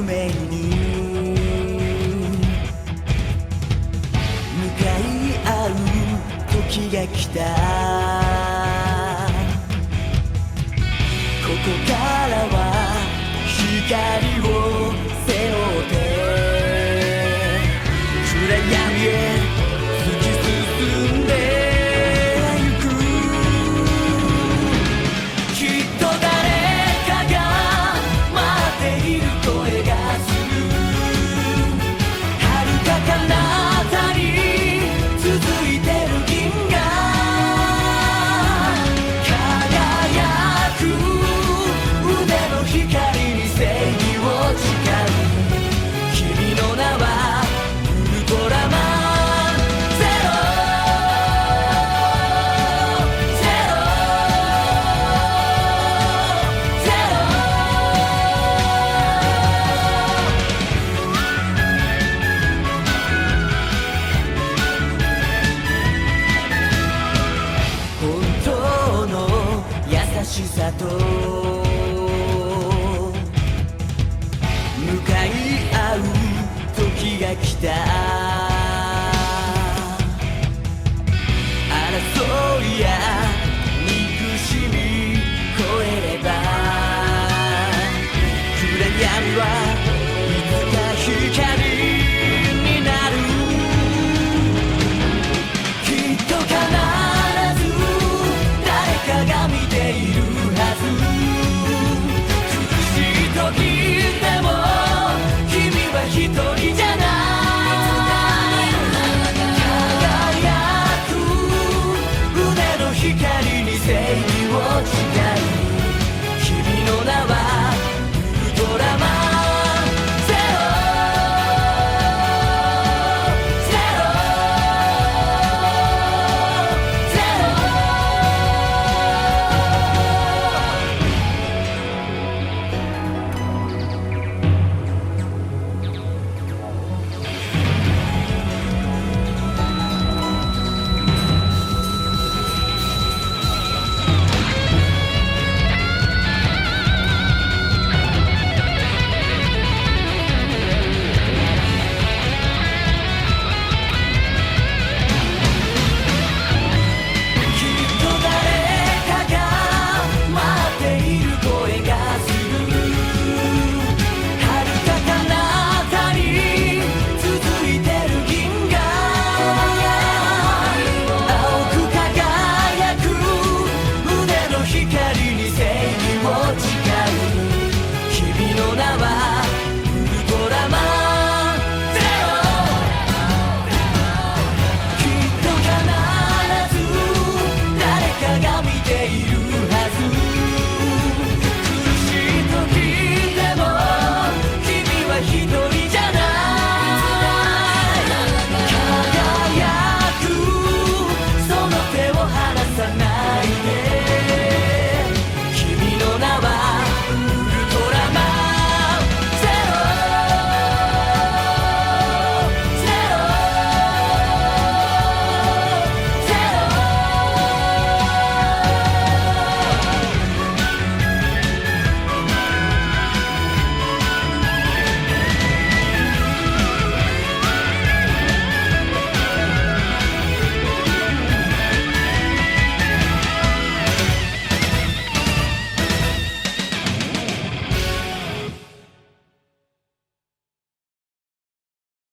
に向かい合う時が来た。ここからは光を背負ってしさと向かい合う時が来た。she can't